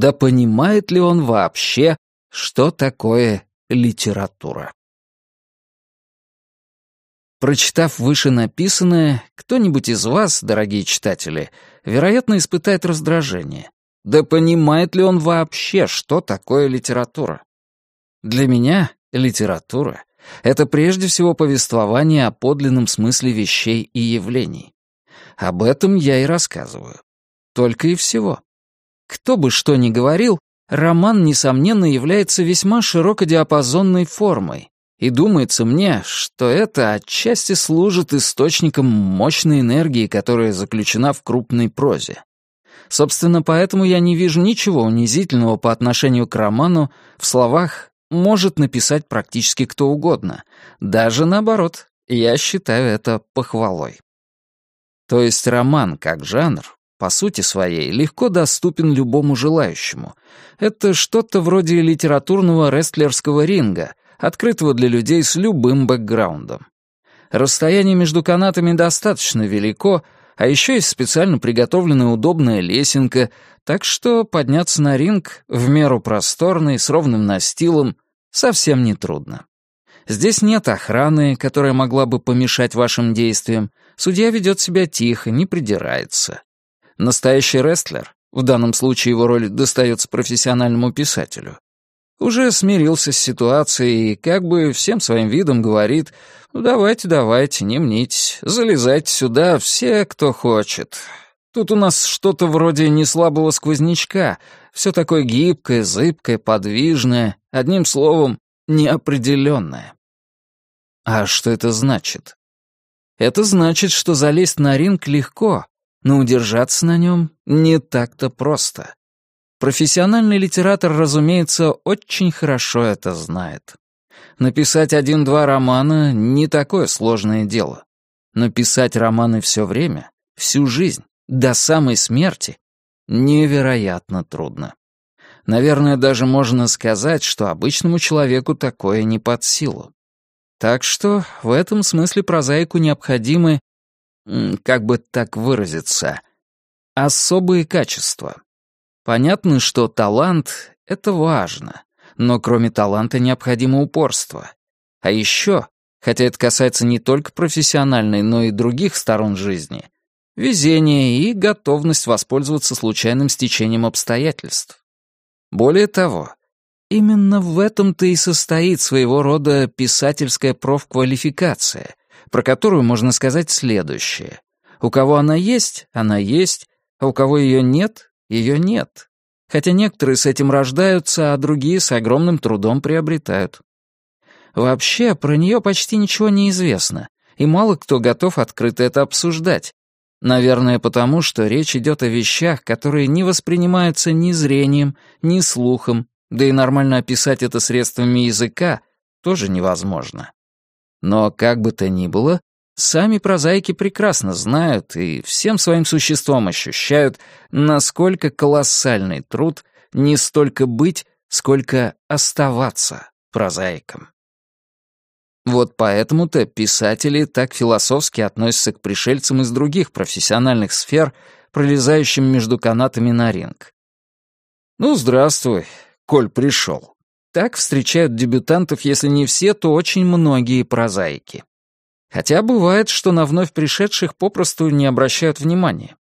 да понимает ли он вообще, что такое литература. Прочитав вышенаписанное, кто-нибудь из вас, дорогие читатели, вероятно, испытает раздражение. Да понимает ли он вообще, что такое литература? Для меня литература — это прежде всего повествование о подлинном смысле вещей и явлений. Об этом я и рассказываю. Только и всего. Кто бы что ни говорил, роман, несомненно, является весьма широкодиапазонной формой, и думается мне, что это отчасти служит источником мощной энергии, которая заключена в крупной прозе. Собственно, поэтому я не вижу ничего унизительного по отношению к роману в словах «может написать практически кто угодно». Даже наоборот, я считаю это похвалой. То есть роман как жанр по сути своей, легко доступен любому желающему. Это что-то вроде литературного рестлерского ринга, открытого для людей с любым бэкграундом. Расстояние между канатами достаточно велико, а еще есть специально приготовленная удобная лесенка, так что подняться на ринг в меру просторный, с ровным настилом, совсем нетрудно. Здесь нет охраны, которая могла бы помешать вашим действиям. Судья ведет себя тихо, не придирается. Настоящий рестлер, в данном случае его роль достается профессиональному писателю, уже смирился с ситуацией и как бы всем своим видом говорит «Ну, давайте, давайте, не мнитесь, залезайте сюда все, кто хочет». Тут у нас что-то вроде неслабого сквознячка, все такое гибкое, зыбкое, подвижное, одним словом, неопределенное. А что это значит? Это значит, что залезть на ринг легко, но удержаться на нем не так-то просто. Профессиональный литератор, разумеется, очень хорошо это знает. Написать один-два романа — не такое сложное дело. Но писать романы все время, всю жизнь, до самой смерти — невероятно трудно. Наверное, даже можно сказать, что обычному человеку такое не под силу. Так что в этом смысле прозаику необходимы как бы так выразиться, особые качества. Понятно, что талант — это важно, но кроме таланта необходимо упорство. А еще, хотя это касается не только профессиональной, но и других сторон жизни, везение и готовность воспользоваться случайным стечением обстоятельств. Более того, именно в этом-то и состоит своего рода писательская профквалификация, про которую можно сказать следующее. У кого она есть, она есть, а у кого ее нет, ее нет. Хотя некоторые с этим рождаются, а другие с огромным трудом приобретают. Вообще, про нее почти ничего не известно, и мало кто готов открыто это обсуждать. Наверное, потому что речь идет о вещах, которые не воспринимаются ни зрением, ни слухом, да и нормально описать это средствами языка тоже невозможно. Но как бы то ни было, сами прозаики прекрасно знают и всем своим существом ощущают, насколько колоссальный труд не столько быть, сколько оставаться прозаиком. Вот поэтому-то писатели так философски относятся к пришельцам из других профессиональных сфер, пролезающим между канатами на ринг. «Ну, здравствуй, коль пришел. Так встречают дебютантов, если не все, то очень многие прозаики. Хотя бывает, что на вновь пришедших попросту не обращают внимания.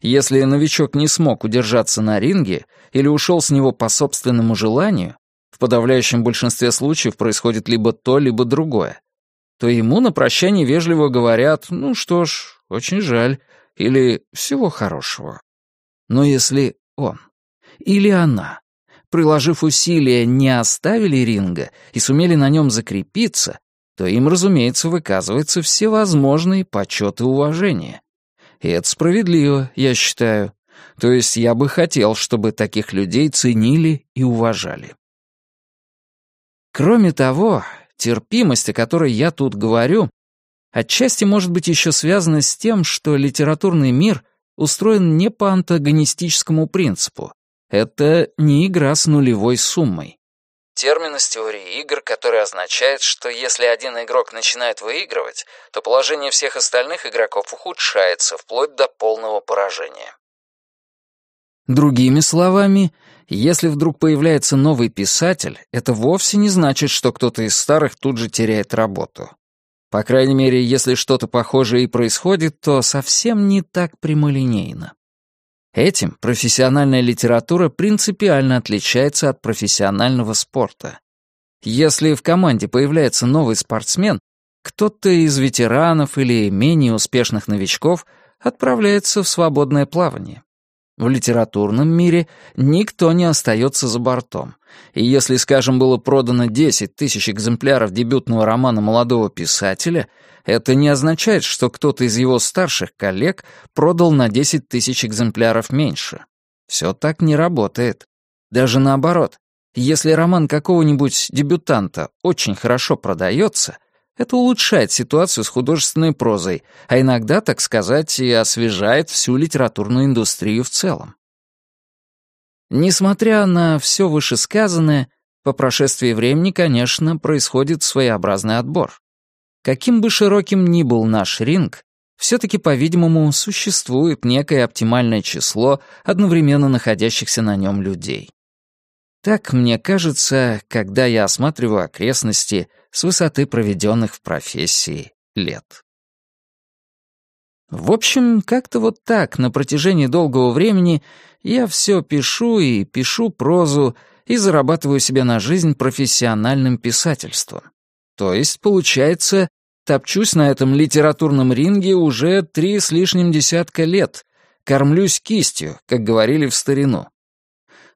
Если новичок не смог удержаться на ринге или ушел с него по собственному желанию, в подавляющем большинстве случаев происходит либо то, либо другое, то ему на прощание вежливо говорят «ну что ж, очень жаль» или «всего хорошего». Но если он или она приложив усилия, не оставили ринга и сумели на нем закрепиться, то им, разумеется, выказывается всевозможный почет и уважение. И это справедливо, я считаю. То есть я бы хотел, чтобы таких людей ценили и уважали. Кроме того, терпимость, о которой я тут говорю, отчасти может быть еще связана с тем, что литературный мир устроен не по антагонистическому принципу, это не игра с нулевой суммой. Термин из теории игр, который означает, что если один игрок начинает выигрывать, то положение всех остальных игроков ухудшается вплоть до полного поражения. Другими словами, Если вдруг появляется новый писатель, это вовсе не значит, что кто-то из старых тут же теряет работу. По крайней мере, если что-то похожее и происходит, то совсем не так прямолинейно. Этим профессиональная литература принципиально отличается от профессионального спорта. Если в команде появляется новый спортсмен, кто-то из ветеранов или менее успешных новичков отправляется в свободное плавание. В литературном мире никто не остается за бортом. И если, скажем, было продано 10 тысяч экземпляров дебютного романа молодого писателя, это не означает, что кто-то из его старших коллег продал на 10 тысяч экземпляров меньше. Все так не работает. Даже наоборот. Если роман какого-нибудь дебютанта очень хорошо продается, это улучшает ситуацию с художественной прозой, а иногда, так сказать, и освежает всю литературную индустрию в целом. Несмотря на все вышесказанное, по прошествии времени, конечно, происходит своеобразный отбор. Каким бы широким ни был наш ринг, все-таки, по-видимому, существует некое оптимальное число одновременно находящихся на нем людей. Так мне кажется, когда я осматриваю окрестности с высоты проведенных в профессии лет. В общем, как-то вот так на протяжении долгого времени я все пишу и пишу прозу и зарабатываю себе на жизнь профессиональным писательством. То есть, получается, топчусь на этом литературном ринге уже три с лишним десятка лет, кормлюсь кистью, как говорили в старину.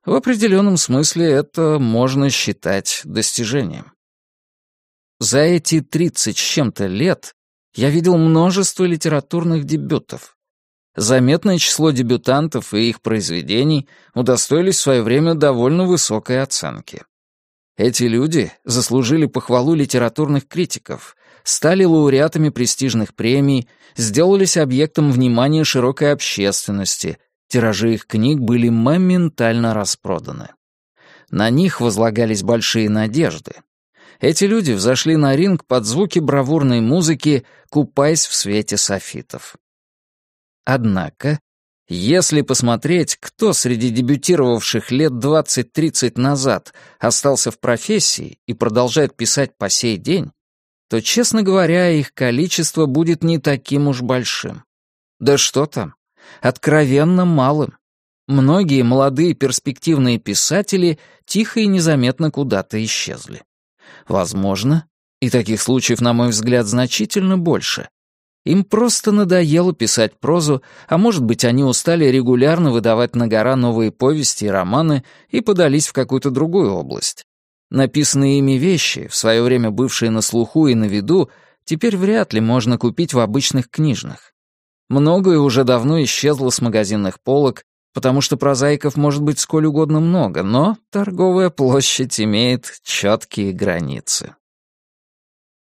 В определенном смысле это можно считать достижением. За эти тридцать с чем-то лет я видел множество литературных дебютов. Заметное число дебютантов и их произведений удостоились в свое время довольно высокой оценки. Эти люди заслужили похвалу литературных критиков, стали лауреатами престижных премий, сделались объектом внимания широкой общественности, тиражи их книг были моментально распроданы. На них возлагались большие надежды, эти люди взошли на ринг под звуки бравурной музыки, купаясь в свете софитов. Однако, если посмотреть, кто среди дебютировавших лет 20-30 назад остался в профессии и продолжает писать по сей день, то, честно говоря, их количество будет не таким уж большим. Да что там, откровенно малым. Многие молодые перспективные писатели тихо и незаметно куда-то исчезли. Возможно, и таких случаев, на мой взгляд, значительно больше. Им просто надоело писать прозу, а может быть, они устали регулярно выдавать на гора новые повести и романы и подались в какую-то другую область. Написанные ими вещи, в свое время бывшие на слуху и на виду, теперь вряд ли можно купить в обычных книжных. Многое уже давно исчезло с магазинных полок, потому что прозаиков может быть сколь угодно много, но торговая площадь имеет четкие границы.